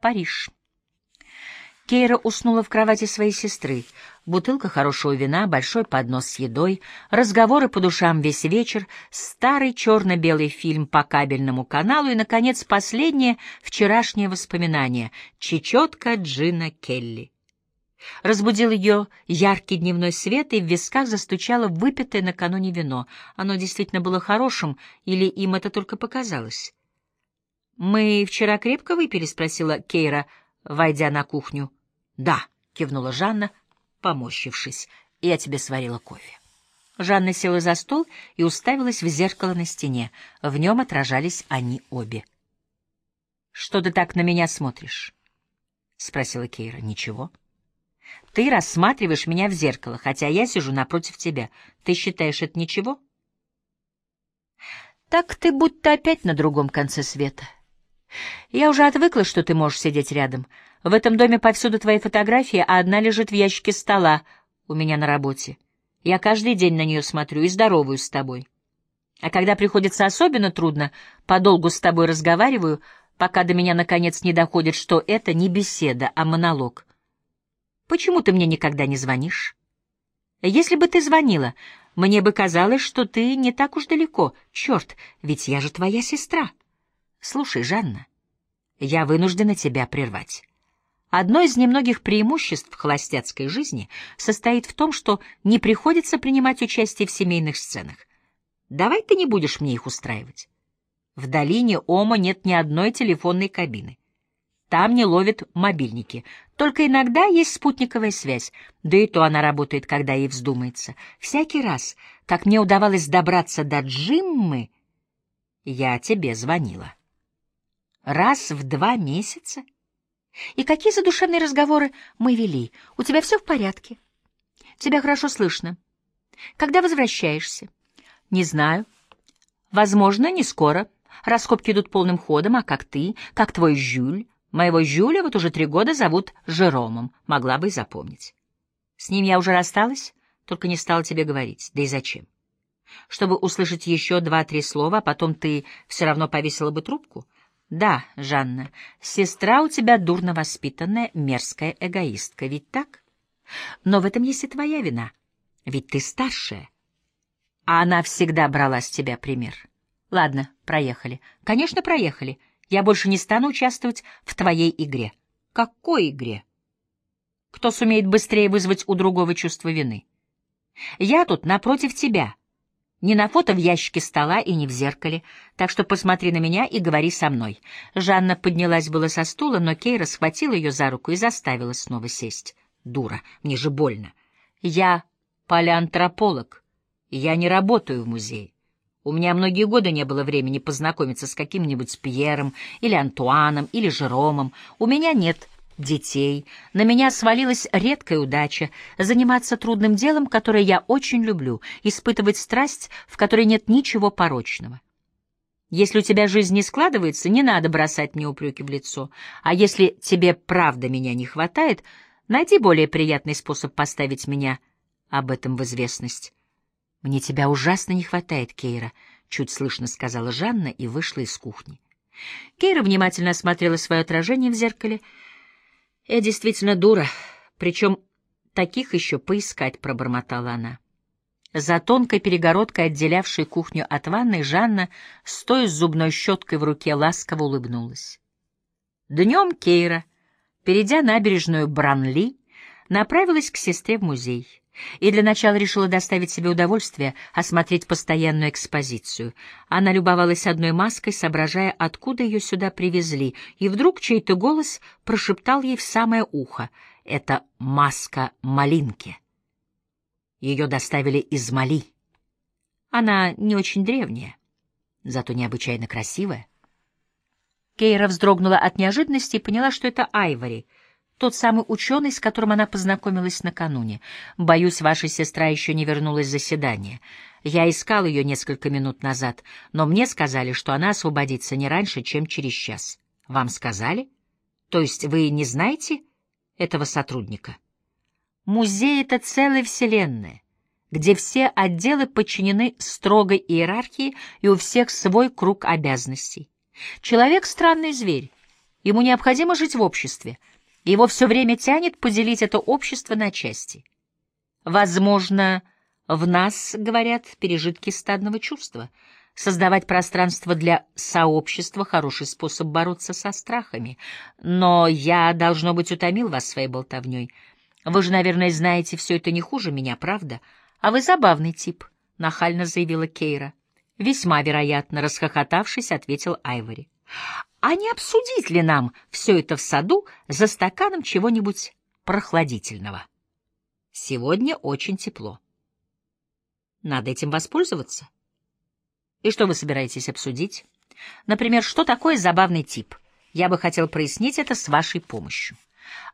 Париж. Кейра уснула в кровати своей сестры. Бутылка хорошего вина, большой поднос с едой, разговоры по душам весь вечер, старый черно-белый фильм по кабельному каналу и, наконец, последнее вчерашнее воспоминание — чечетка Джина Келли. Разбудил ее яркий дневной свет, и в висках застучало выпитое накануне вино. Оно действительно было хорошим, или им это только показалось? «Мы вчера крепко выпили?» — спросила Кейра, войдя на кухню. «Да», — кивнула Жанна, поморщившись, — «я тебе сварила кофе». Жанна села за стол и уставилась в зеркало на стене. В нем отражались они обе. «Что ты так на меня смотришь?» — спросила Кейра. «Ничего». «Ты рассматриваешь меня в зеркало, хотя я сижу напротив тебя. Ты считаешь это ничего?» «Так ты будто опять на другом конце света». Я уже отвыкла, что ты можешь сидеть рядом. В этом доме повсюду твои фотографии, а одна лежит в ящике стола у меня на работе. Я каждый день на нее смотрю и здороваюсь с тобой. А когда приходится особенно трудно, подолгу с тобой разговариваю, пока до меня наконец не доходит, что это не беседа, а монолог. Почему ты мне никогда не звонишь? Если бы ты звонила, мне бы казалось, что ты не так уж далеко. Черт, ведь я же твоя сестра. Слушай, Жанна, я вынуждена тебя прервать. Одно из немногих преимуществ холостяцкой жизни состоит в том, что не приходится принимать участие в семейных сценах. Давай ты не будешь мне их устраивать. В долине Ома нет ни одной телефонной кабины. Там не ловят мобильники. Только иногда есть спутниковая связь, да и то она работает, когда ей вздумается. Всякий раз, как мне удавалось добраться до Джиммы, я тебе звонила. Раз в два месяца? И какие задушевные разговоры мы вели? У тебя все в порядке? Тебя хорошо слышно. Когда возвращаешься? Не знаю. Возможно, не скоро. Раскопки идут полным ходом, а как ты, как твой Жюль? Моего Жюля вот уже три года зовут Жеромом, могла бы и запомнить. С ним я уже рассталась, только не стала тебе говорить. Да и зачем? Чтобы услышать еще два-три слова, а потом ты все равно повесила бы трубку — да, Жанна, сестра у тебя дурно воспитанная, мерзкая эгоистка, ведь так? Но в этом есть и твоя вина, ведь ты старшая. А она всегда брала с тебя пример. Ладно, проехали. Конечно, проехали. Я больше не стану участвовать в твоей игре. Какой игре? Кто сумеет быстрее вызвать у другого чувство вины? Я тут напротив тебя — не на фото в ящике стола и не в зеркале, так что посмотри на меня и говори со мной. Жанна поднялась было со стула, но Кейра схватила ее за руку и заставила снова сесть. Дура, мне же больно. Я палеантрополог. Я не работаю в музее. У меня многие годы не было времени познакомиться с каким-нибудь Пьером или Антуаном или Жеромом. У меня нет детей. На меня свалилась редкая удача заниматься трудным делом, которое я очень люблю, испытывать страсть, в которой нет ничего порочного. Если у тебя жизнь не складывается, не надо бросать мне упреки в лицо. А если тебе правда меня не хватает, найди более приятный способ поставить меня об этом в известность. Мне тебя ужасно не хватает, Кейра, чуть слышно сказала Жанна и вышла из кухни. Кейра внимательно осмотрела свое отражение в зеркале — я действительно дура, причем таких еще поискать, — пробормотала она. За тонкой перегородкой, отделявшей кухню от ванной, Жанна, стоя с зубной щеткой в руке, ласково улыбнулась. Днем Кейра, перейдя набережную Бранли, направилась к сестре в музей и для начала решила доставить себе удовольствие осмотреть постоянную экспозицию. Она любовалась одной маской, соображая, откуда ее сюда привезли, и вдруг чей-то голос прошептал ей в самое ухо. «Это маска Малинки». Ее доставили из Мали. Она не очень древняя, зато необычайно красивая. Кейра вздрогнула от неожиданности и поняла, что это Айвори — тот самый ученый, с которым она познакомилась накануне. Боюсь, ваша сестра еще не вернулась с заседания. Я искал ее несколько минут назад, но мне сказали, что она освободится не раньше, чем через час. Вам сказали? То есть вы не знаете этого сотрудника? Музей — это целая вселенная, где все отделы подчинены строгой иерархии и у всех свой круг обязанностей. Человек — странный зверь Ему необходимо жить в обществе. Его все время тянет поделить это общество на части. Возможно, в нас, говорят, пережитки стадного чувства. Создавать пространство для сообщества — хороший способ бороться со страхами. Но я, должно быть, утомил вас своей болтовней. Вы же, наверное, знаете, все это не хуже меня, правда? А вы забавный тип, — нахально заявила Кейра. Весьма вероятно, расхохотавшись, ответил Айвори. А не обсудить ли нам все это в саду за стаканом чего-нибудь прохладительного? Сегодня очень тепло. Надо этим воспользоваться. И что вы собираетесь обсудить? Например, что такое забавный тип? Я бы хотел прояснить это с вашей помощью.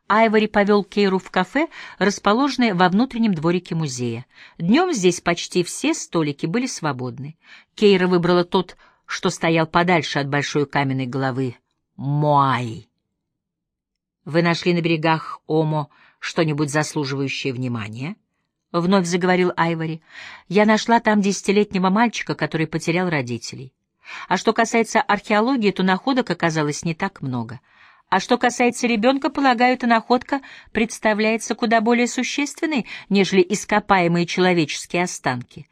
Айвори повел Кейру в кафе, расположенное во внутреннем дворике музея. Днем здесь почти все столики были свободны. Кейра выбрала тот, что стоял подальше от большой каменной головы Моай. «Вы нашли на берегах Омо что-нибудь заслуживающее внимания?» — вновь заговорил Айвори. «Я нашла там десятилетнего мальчика, который потерял родителей. А что касается археологии, то находок оказалось не так много. А что касается ребенка, полагаю, эта находка представляется куда более существенной, нежели ископаемые человеческие останки.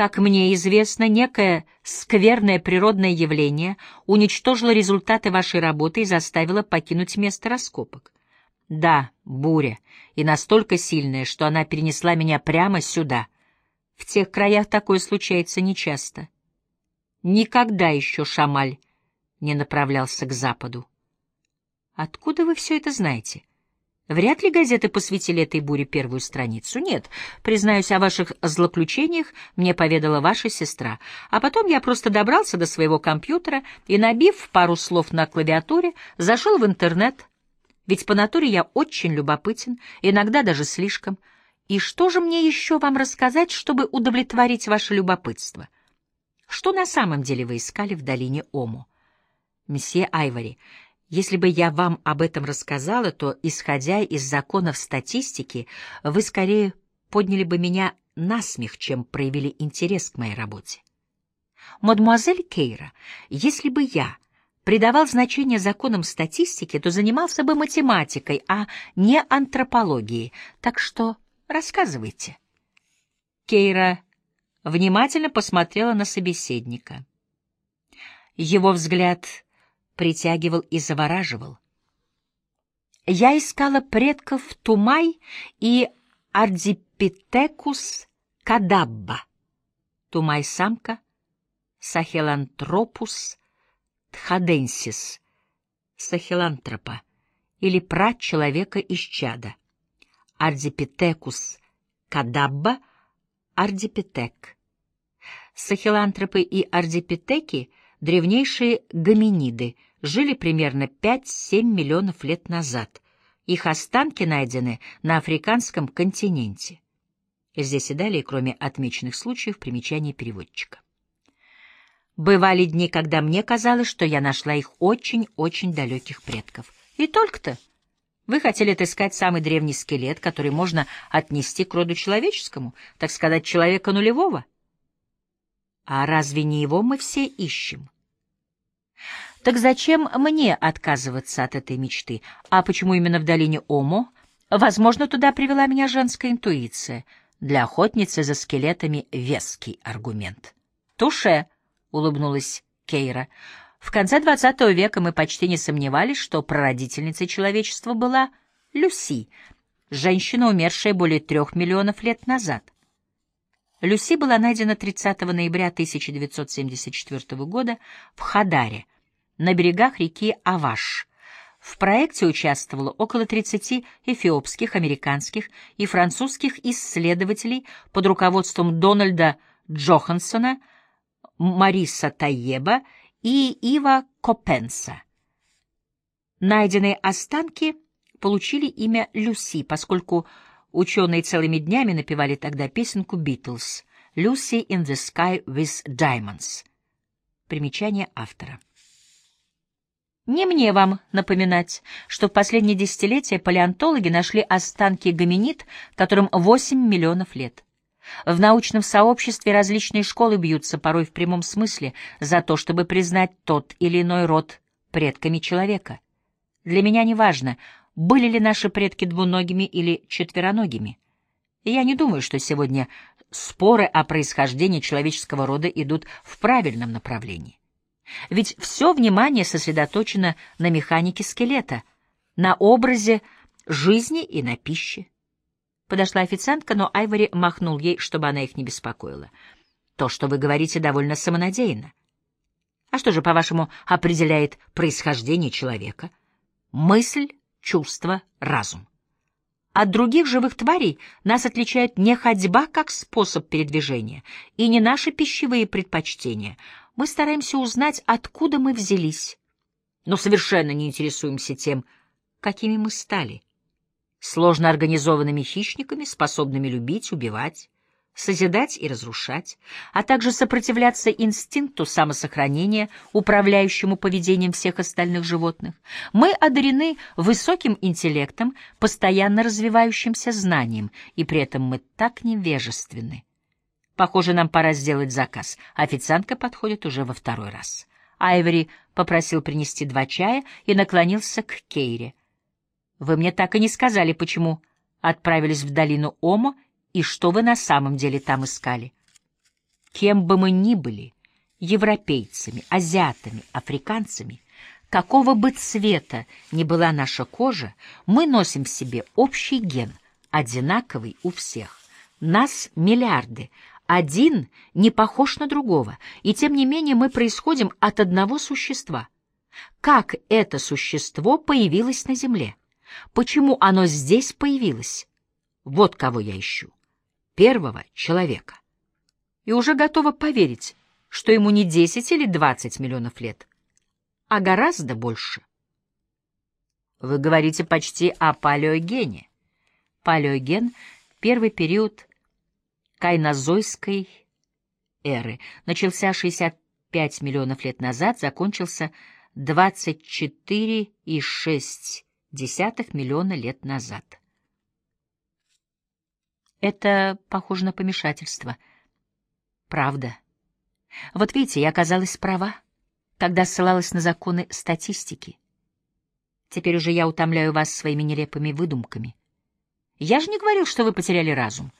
Как мне известно, некое скверное природное явление уничтожило результаты вашей работы и заставило покинуть место раскопок. Да, буря, и настолько сильная, что она перенесла меня прямо сюда. В тех краях такое случается нечасто. Никогда еще Шамаль не направлялся к западу. Откуда вы все это знаете? Вряд ли газеты посвятили этой буре первую страницу. Нет, признаюсь, о ваших злоключениях мне поведала ваша сестра. А потом я просто добрался до своего компьютера и, набив пару слов на клавиатуре, зашел в интернет. Ведь по натуре я очень любопытен, иногда даже слишком. И что же мне еще вам рассказать, чтобы удовлетворить ваше любопытство? Что на самом деле вы искали в долине Ому? Месье Айвори, если бы я вам об этом рассказала, то, исходя из законов статистики, вы скорее подняли бы меня на смех, чем проявили интерес к моей работе. Мадемуазель Кейра, если бы я придавал значение законам статистики, то занимался бы математикой, а не антропологией. Так что рассказывайте. Кейра внимательно посмотрела на собеседника. Его взгляд притягивал и завораживал. Я искала предков Тумай и Ардипитекус кадабба. Тумай-самка, Сахелантропус тхаденсис, Сахелантропа, или прат человека из чада. Ардипитекус кадабба, ардипитек. Сахелантропы и ардипитеки — древнейшие гоминиды — жили примерно 5-7 миллионов лет назад. Их останки найдены на африканском континенте. Здесь и далее, кроме отмеченных случаев, примечания переводчика. Бывали дни, когда мне казалось, что я нашла их очень-очень далеких предков. И только-то. Вы хотели отыскать самый древний скелет, который можно отнести к роду человеческому, так сказать, человека нулевого. А разве не его мы все ищем? Так зачем мне отказываться от этой мечты? А почему именно в долине Омо? Возможно, туда привела меня женская интуиция. Для охотницы за скелетами веский аргумент. «Туше!» — улыбнулась Кейра. «В конце XX века мы почти не сомневались, что прародительницей человечества была Люси, женщина, умершая более трех миллионов лет назад». Люси была найдена 30 ноября 1974 года в Хадаре, на берегах реки Аваш. В проекте участвовало около 30 эфиопских, американских и французских исследователей под руководством Дональда Джохансона, Мариса Таеба и Ива Копенса. Найденные останки получили имя Люси, поскольку ученые целыми днями напевали тогда песенку «Битлз» «Lucy in the Sky with Diamonds». Примечание автора. Не мне вам напоминать, что в последние десятилетия палеонтологи нашли останки гоминид, которым 8 миллионов лет. В научном сообществе различные школы бьются, порой в прямом смысле, за то, чтобы признать тот или иной род предками человека. Для меня не важно, были ли наши предки двуногими или четвероногими. Я не думаю, что сегодня споры о происхождении человеческого рода идут в правильном направлении. Ведь все внимание сосредоточено на механике скелета, на образе жизни и на пище. Подошла официантка, но Айвори махнул ей, чтобы она их не беспокоила. То, что вы говорите, довольно самонадеянно. А что же, по-вашему, определяет происхождение человека? Мысль, чувство, разум. От других живых тварей нас отличает не ходьба как способ передвижения и не наши пищевые предпочтения. Мы стараемся узнать, откуда мы взялись, но совершенно не интересуемся тем, какими мы стали. Сложно организованными хищниками, способными любить, убивать, созидать и разрушать, а также сопротивляться инстинкту самосохранения, управляющему поведением всех остальных животных. Мы одарены высоким интеллектом, постоянно развивающимся знанием, и при этом мы так невежественны. Похоже, нам пора сделать заказ. Официантка подходит уже во второй раз. Айвери попросил принести два чая и наклонился к Кейре. «Вы мне так и не сказали, почему отправились в долину Омо и что вы на самом деле там искали. Кем бы мы ни были, европейцами, азиатами, африканцами, какого бы цвета ни была наша кожа, мы носим в себе общий ген, одинаковый у всех. Нас миллиарды, один не похож на другого, и тем не менее мы происходим от одного существа. Как это существо появилось на Земле? Почему оно здесь появилось? Вот кого я ищу первого человека. И уже готова поверить, что ему не 10 или 20 миллионов лет, а гораздо больше. Вы говорите почти о палеогене. Палеоген — первый период кайнозойской эры. Начался 65 миллионов лет назад, закончился 24,6 миллиона лет назад. Это похоже на помешательство. Правда. Вот видите, я оказалась права, когда ссылалась на законы статистики. Теперь уже я утомляю вас своими нелепыми выдумками. Я же не говорил, что вы потеряли разум.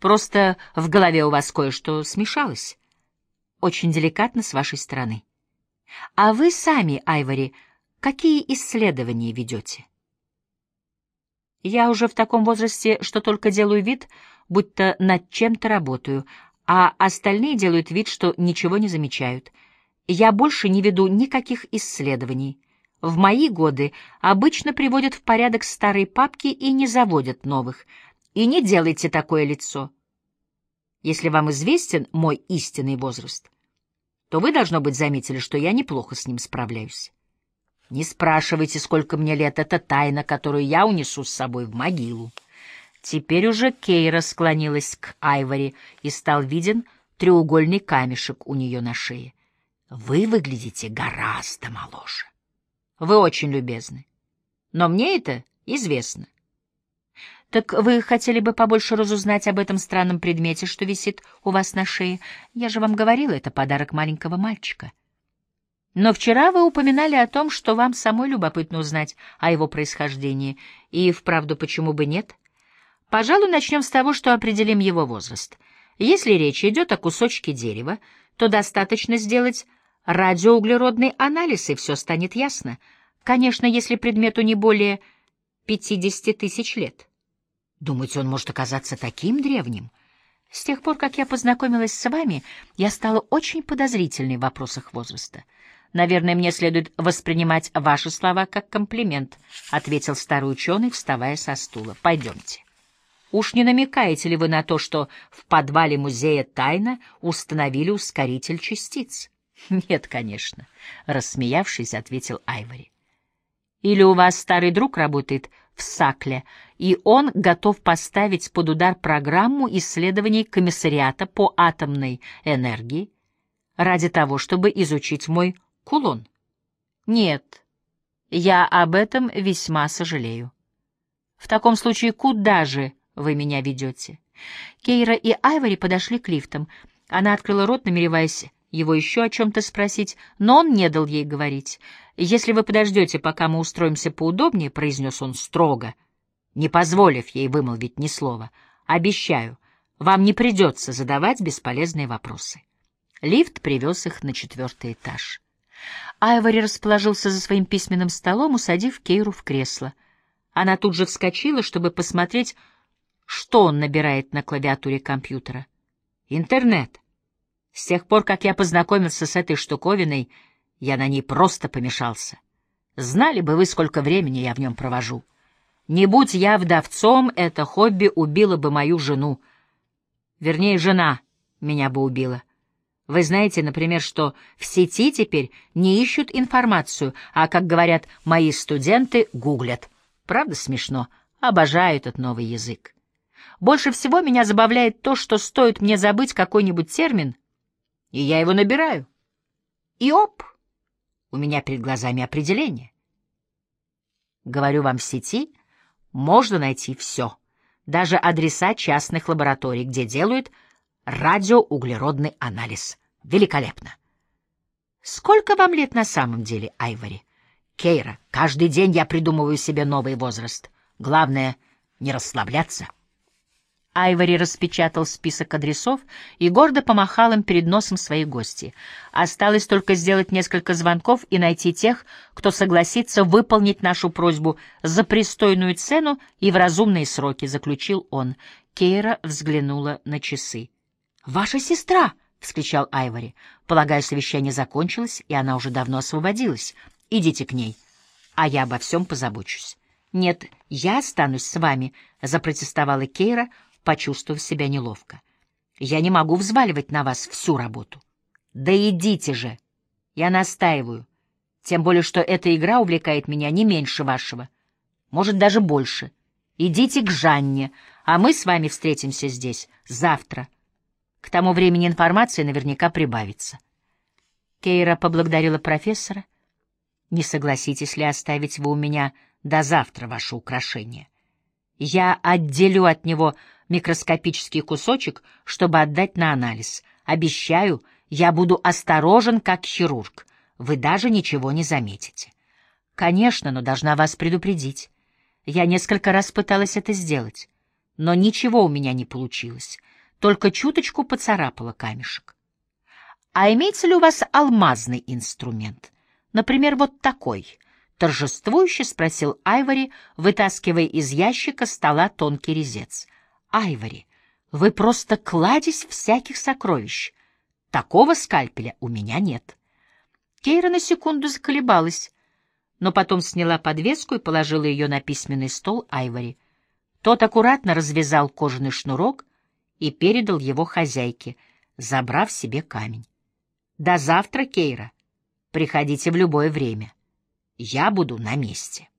Просто в голове у вас кое-что смешалось. Очень деликатно с вашей стороны. А вы сами, Айвори, какие исследования ведете? Я уже в таком возрасте, что только делаю вид, будто над чем-то работаю, а остальные делают вид, что ничего не замечают. Я больше не веду никаких исследований. В мои годы обычно приводят в порядок старые папки и не заводят новых. И не делайте такое лицо. Если вам известен мой истинный возраст, то вы, должно быть, заметили, что я неплохо с ним справляюсь. Не спрашивайте, сколько мне лет, это тайна, которую я унесу с собой в могилу. Теперь уже Кейра склонилась к Айвори, и стал виден треугольный камешек у нее на шее. Вы выглядите гораздо моложе. Вы очень любезны. Но мне это известно. Так вы хотели бы побольше разузнать об этом странном предмете, что висит у вас на шее? Я же вам говорила, это подарок маленького мальчика. Но вчера вы упоминали о том, что вам самой любопытно узнать о его происхождении, и вправду почему бы нет? Пожалуй, начнем с того, что определим его возраст. Если речь идет о кусочке дерева, то достаточно сделать радиоуглеродный анализ, и все станет ясно. Конечно, если предмету не более 50 тысяч лет. Думаете, он может оказаться таким древним? С тех пор, как я познакомилась с вами, я стала очень подозрительной в вопросах возраста. Наверное, мне следует воспринимать ваши слова как комплимент, ответил старый ученый, вставая со стула. Пойдемте. Уж не намекаете ли вы на то, что в подвале музея тайно установили ускоритель частиц? Нет, конечно, рассмеявшись, ответил Айвори. Или у вас старый друг работает в Сакле, и он готов поставить под удар программу исследований комиссариата по атомной энергии ради того, чтобы изучить мой кулон. Нет, я об этом весьма сожалею. В таком случае куда же вы меня ведете? Кейра и Айвори подошли к лифтам. Она открыла рот, намереваясь его еще о чем-то спросить, но он не дал ей говорить. «Если вы подождете, пока мы устроимся поудобнее», — произнес он строго, не позволив ей вымолвить ни слова, — «обещаю, вам не придется задавать бесполезные вопросы». Лифт привез их на четвертый этаж. Айвори расположился за своим письменным столом, усадив Кейру в кресло. Она тут же вскочила, чтобы посмотреть, что он набирает на клавиатуре компьютера. «Интернет», с тех пор, как я познакомился с этой штуковиной, я на ней просто помешался. Знали бы вы, сколько времени я в нем провожу. Не будь я вдовцом, это хобби убило бы мою жену. Вернее, жена меня бы убила. Вы знаете, например, что в сети теперь не ищут информацию, а, как говорят мои студенты, гуглят. Правда смешно? Обожаю этот новый язык. Больше всего меня забавляет то, что стоит мне забыть какой-нибудь термин, и я его набираю. И оп! У меня перед глазами определение. Говорю вам, в сети можно найти все, даже адреса частных лабораторий, где делают радиоуглеродный анализ. Великолепно. Сколько вам лет на самом деле, Айвори? Кейра, каждый день я придумываю себе новый возраст. Главное — не расслабляться. Айвори распечатал список адресов и гордо помахал им перед носом своей гости. Осталось только сделать несколько звонков и найти тех, кто согласится выполнить нашу просьбу за пристойную цену и в разумные сроки, заключил он. Кейра взглянула на часы. «Ваша сестра!» — вскричал Айвори. «Полагаю, совещание закончилось, и она уже давно освободилась. Идите к ней, а я обо всем позабочусь». «Нет, я останусь с вами», — запротестовала Кейра, — почувствовав себя неловко. «Я не могу взваливать на вас всю работу». «Да идите же!» «Я настаиваю. Тем более, что эта игра увлекает меня не меньше вашего. Может, даже больше. Идите к Жанне, а мы с вами встретимся здесь завтра. К тому времени информация наверняка прибавится». Кейра поблагодарила профессора. «Не согласитесь ли оставить вы у меня до завтра ваше украшение? Я отделю от него микроскопический кусочек, чтобы отдать на анализ. Обещаю, я буду осторожен, как хирург. Вы даже ничего не заметите. Конечно, но должна вас предупредить. Я несколько раз пыталась это сделать, но ничего у меня не получилось. Только чуточку поцарапала камешек. А имеется ли у вас алмазный инструмент? Например, вот такой — торжествующе спросил Айвори, вытаскивая из ящика стола тонкий резец. Айвори, вы просто кладезь всяких сокровищ. Такого скальпеля у меня нет. Кейра на секунду заколебалась, но потом сняла подвеску и положила ее на письменный стол Айвори. Тот аккуратно развязал кожаный шнурок и передал его хозяйке, забрав себе камень. «До завтра, Кейра. Приходите в любое время. Я буду на месте».